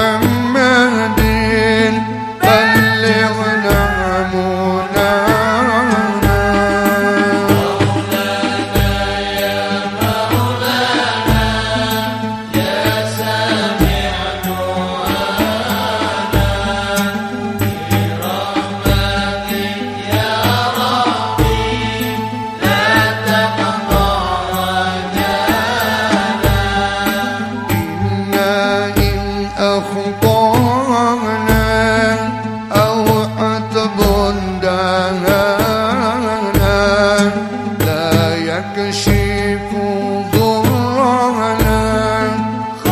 من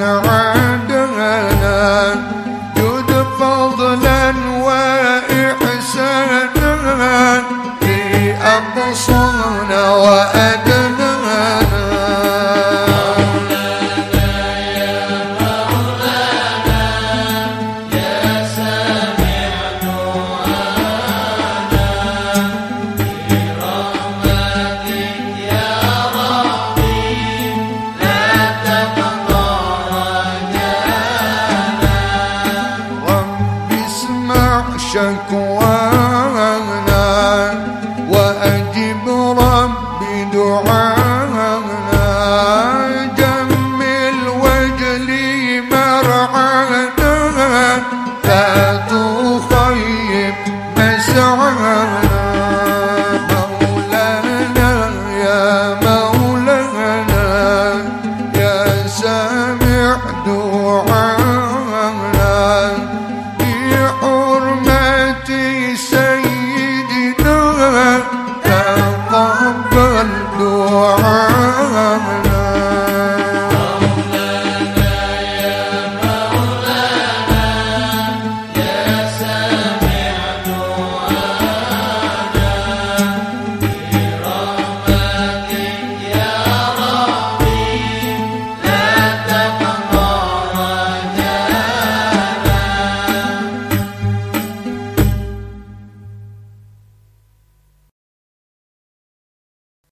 عاد